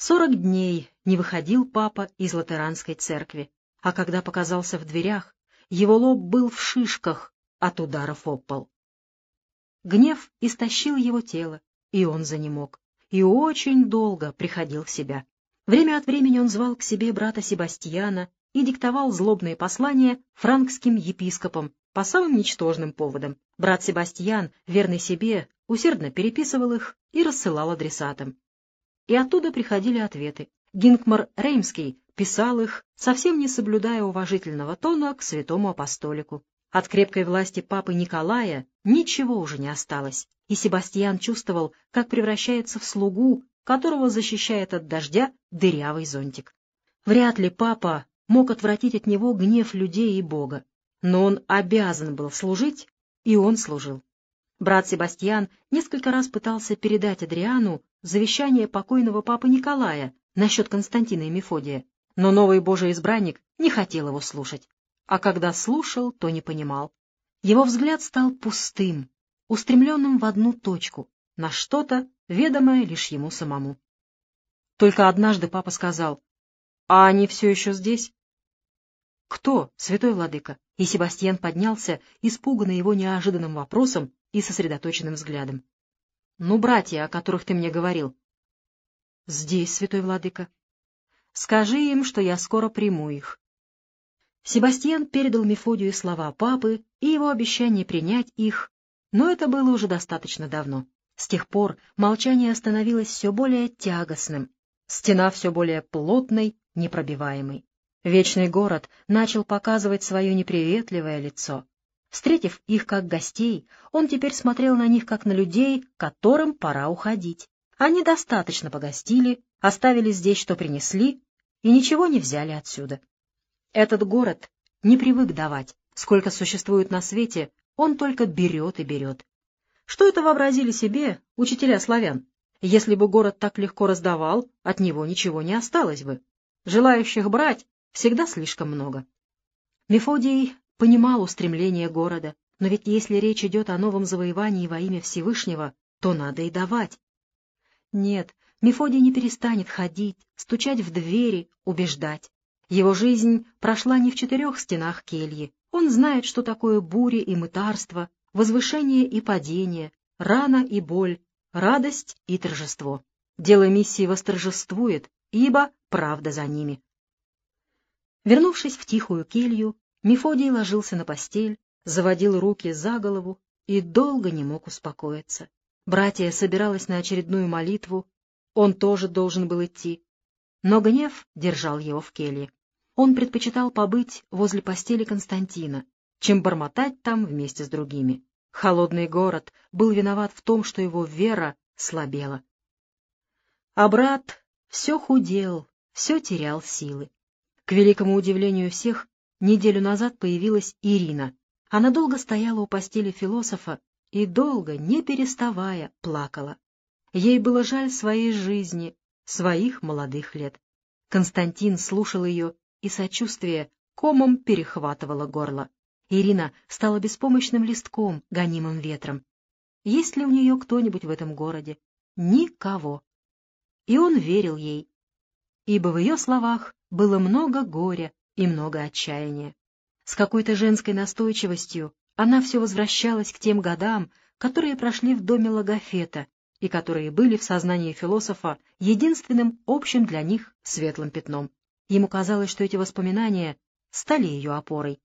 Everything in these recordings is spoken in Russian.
Сорок дней не выходил папа из латеранской церкви, а когда показался в дверях, его лоб был в шишках от ударов об пол. Гнев истощил его тело, и он занемог, и очень долго приходил в себя. Время от времени он звал к себе брата Себастьяна и диктовал злобные послания франкским епископам по самым ничтожным поводам. Брат Себастьян, верный себе, усердно переписывал их и рассылал адресатам. И оттуда приходили ответы. Гинкмар Реймский писал их, совсем не соблюдая уважительного тона к святому апостолику. От крепкой власти папы Николая ничего уже не осталось, и Себастьян чувствовал, как превращается в слугу, которого защищает от дождя дырявый зонтик. Вряд ли папа мог отвратить от него гнев людей и Бога, но он обязан был служить, и он служил. Брат Себастьян несколько раз пытался передать Адриану завещание покойного папы Николая насчет Константина и Мефодия, но новый божий избранник не хотел его слушать, а когда слушал, то не понимал. Его взгляд стал пустым, устремленным в одну точку, на что-то, ведомое лишь ему самому. Только однажды папа сказал, «А они все еще здесь?» «Кто, святой владыка?» И Себастьян поднялся, испуганный его неожиданным вопросом и сосредоточенным взглядом. «Ну, братья, о которых ты мне говорил?» «Здесь, святой владыка». «Скажи им, что я скоро приму их». Себастьян передал Мефодию слова папы и его обещание принять их, но это было уже достаточно давно. С тех пор молчание становилось все более тягостным, стена все более плотной, непробиваемой. Вечный город начал показывать свое неприветливое лицо. Встретив их как гостей, он теперь смотрел на них как на людей, которым пора уходить. Они достаточно погостили, оставили здесь, что принесли, и ничего не взяли отсюда. Этот город не привык давать. Сколько существует на свете, он только берет и берет. Что это вообразили себе учителя славян? Если бы город так легко раздавал, от него ничего не осталось бы. Желающих брать всегда слишком много. Мефодий понимал устремление города, но ведь если речь идет о новом завоевании во имя Всевышнего, то надо и давать. Нет, Мефодий не перестанет ходить, стучать в двери, убеждать. Его жизнь прошла не в четырех стенах кельи. Он знает, что такое бури и мытарство, возвышение и падение, рана и боль, радость и торжество. Дело миссии восторжествует, ибо правда за ними. Вернувшись в тихую келью, Мефодий ложился на постель, заводил руки за голову и долго не мог успокоиться. Братья собиралась на очередную молитву, он тоже должен был идти. Но гнев держал его в келье. Он предпочитал побыть возле постели Константина, чем бормотать там вместе с другими. Холодный город был виноват в том, что его вера слабела. А брат все худел, все терял силы. К великому удивлению всех, неделю назад появилась Ирина. Она долго стояла у постели философа и долго, не переставая, плакала. Ей было жаль своей жизни, своих молодых лет. Константин слушал ее, и сочувствие комом перехватывало горло. Ирина стала беспомощным листком, гонимым ветром. Есть ли у нее кто-нибудь в этом городе? Никого. И он верил ей, ибо в ее словах было много горя и много отчаяния. С какой-то женской настойчивостью она все возвращалась к тем годам, которые прошли в доме Логофета и которые были в сознании философа единственным общим для них светлым пятном. Ему казалось, что эти воспоминания стали ее опорой.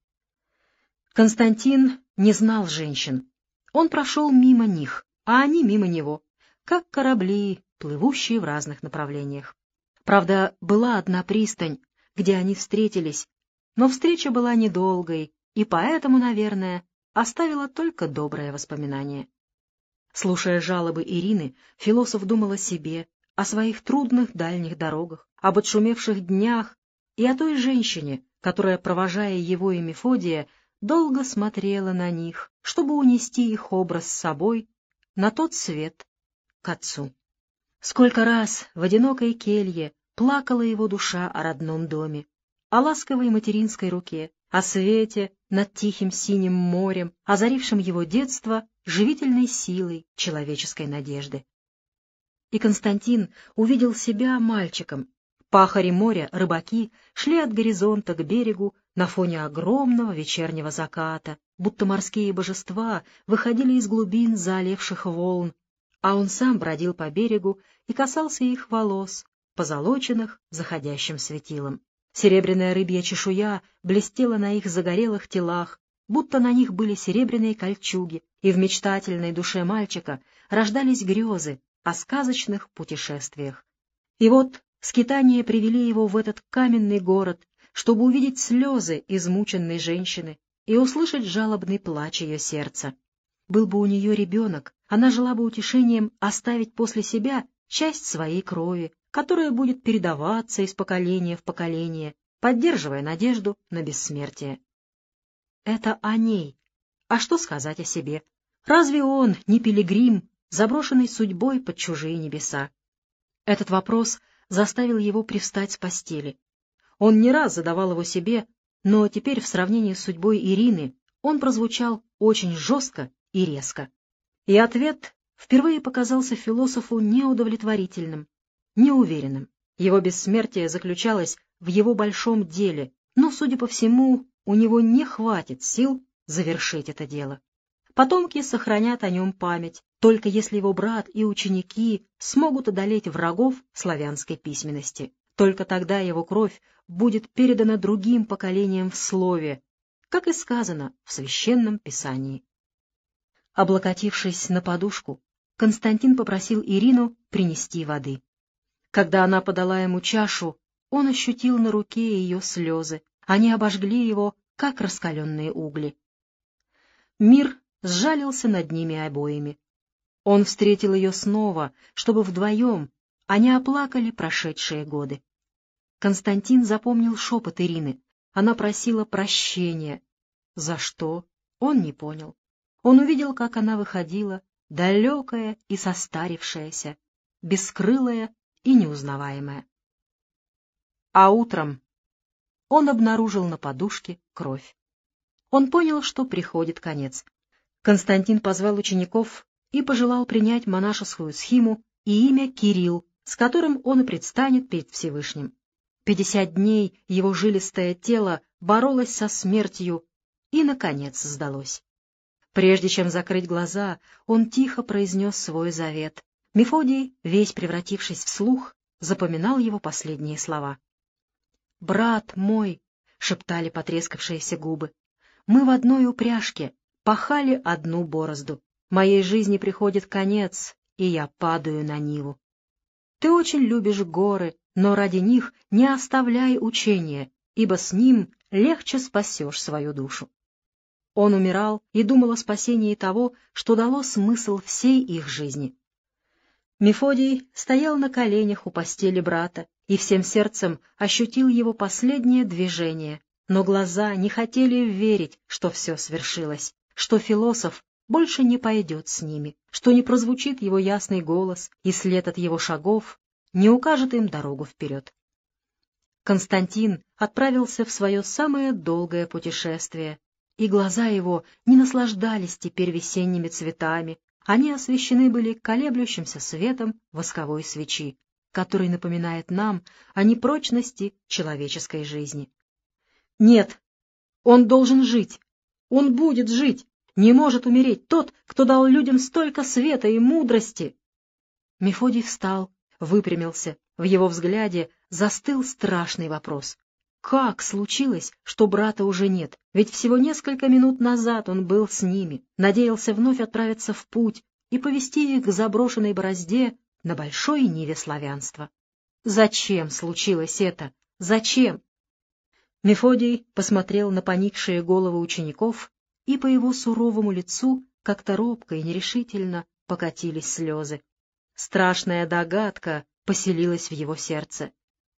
Константин не знал женщин. Он прошел мимо них, а они мимо него, как корабли, плывущие в разных направлениях. Правда, была одна пристань, где они встретились, но встреча была недолгой, и поэтому, наверное, оставила только доброе воспоминание. Слушая жалобы Ирины, философ думал о себе, о своих трудных дальних дорогах, об отшумевших днях и о той женщине, которая, провожая его и Мефодия, долго смотрела на них, чтобы унести их образ с собой на тот свет, к отцу. Сколько раз в одинокой келье плакала его душа о родном доме, о ласковой материнской руке, о свете над тихим синим морем, озарившем его детство живительной силой человеческой надежды. и Константин увидел себя мальчиком. Пахари моря, рыбаки шли от горизонта к берегу на фоне огромного вечернего заката, будто морские божества выходили из глубин заливших волн, а он сам бродил по берегу и касался их волос, позолоченных заходящим светилом. Серебряная рыбья чешуя блестела на их загорелых телах, будто на них были серебряные кольчуги, и в мечтательной душе мальчика рождались грезы о сказочных путешествиях. И вот скитания привели его в этот каменный город, чтобы увидеть слезы измученной женщины и услышать жалобный плач ее сердца. Был бы у нее ребенок, она жила бы утешением оставить после себя часть своей крови, которая будет передаваться из поколения в поколение, поддерживая надежду на бессмертие. Это о ней. А что сказать о себе? Разве он не пилигрим, заброшенный судьбой под чужие небеса? Этот вопрос заставил его привстать с постели. Он не раз задавал его себе, но теперь в сравнении с судьбой Ирины он прозвучал очень жестко и резко. И ответ впервые показался философу неудовлетворительным, неуверенным. Его бессмертие заключалось в его большом деле, но, судя по всему, у него не хватит сил завершить это дело. Потомки сохранят о нем память, только если его брат и ученики смогут одолеть врагов славянской письменности. Только тогда его кровь будет передана другим поколениям в слове, как и сказано в Священном Писании. Облокотившись на подушку, Константин попросил Ирину принести воды. Когда она подала ему чашу, он ощутил на руке ее слезы, они обожгли его, как раскаленные угли. Мир сжалился над ними обоими. Он встретил ее снова, чтобы вдвоем они оплакали прошедшие годы. Константин запомнил шепот Ирины. Она просила прощения. За что? Он не понял. Он увидел, как она выходила, далекая и состарившаяся, бескрылая и неузнаваемая. А утром он обнаружил на подушке кровь. Он понял, что приходит конец. Константин позвал учеников и пожелал принять монашескую схиму и имя Кирилл, с которым он и предстанет перед Всевышним. Пятьдесят дней его жилистое тело боролось со смертью и, наконец, сдалось. Прежде чем закрыть глаза, он тихо произнес свой завет. Мефодий, весь превратившись в слух, запоминал его последние слова. «Брат мой!» — шептали потрескавшиеся губы. «Мы в одной упряжке, пахали одну борозду. Моей жизни приходит конец, и я падаю на Ниву. Ты очень любишь горы, но ради них не оставляй учения, ибо с ним легче спасешь свою душу». Он умирал и думал о спасении того, что дало смысл всей их жизни. Мефодий стоял на коленях у постели брата и всем сердцем ощутил его последнее движение, но глаза не хотели верить, что все свершилось, что философ больше не пойдет с ними, что не прозвучит его ясный голос, и след от его шагов не укажет им дорогу вперед. Константин отправился в свое самое долгое путешествие, и глаза его не наслаждались теперь весенними цветами, они освещены были колеблющимся светом восковой свечи, который напоминает нам о непрочности человеческой жизни. Нет, он должен жить, он будет жить, не может умереть тот, кто дал людям столько света и мудрости. Мефодий встал, выпрямился, в его взгляде застыл страшный вопрос. Как случилось, что брата уже нет? Ведь всего несколько минут назад он был с ними, надеялся вновь отправиться в путь и повести их к заброшенной борозде на большой ниве славянства. Зачем случилось это? Зачем? Мефодий посмотрел на поникшие головы учеников, и по его суровому лицу как-то робко и нерешительно покатились слезы. Страшная догадка поселилась в его сердце.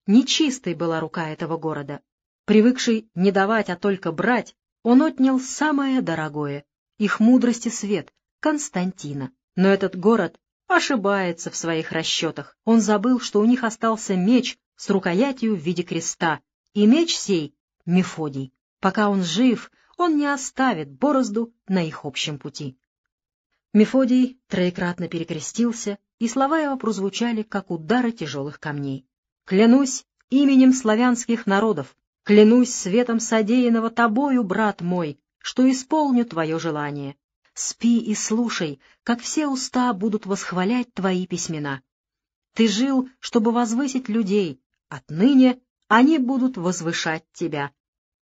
Нечистой была рука этого города. Привыкший не давать, а только брать, он отнял самое дорогое — их мудрости свет, Константина. Но этот город ошибается в своих расчетах. Он забыл, что у них остался меч с рукоятью в виде креста, и меч сей — Мефодий. Пока он жив, он не оставит борозду на их общем пути. Мефодий троекратно перекрестился и слова его прозвучали, как удары тяжелых камней. «Клянусь именем славянских народов, клянусь светом содеянного тобою, брат мой, что исполню твое желание. Спи и слушай, как все уста будут восхвалять твои письмена. Ты жил, чтобы возвысить людей, отныне они будут возвышать тебя.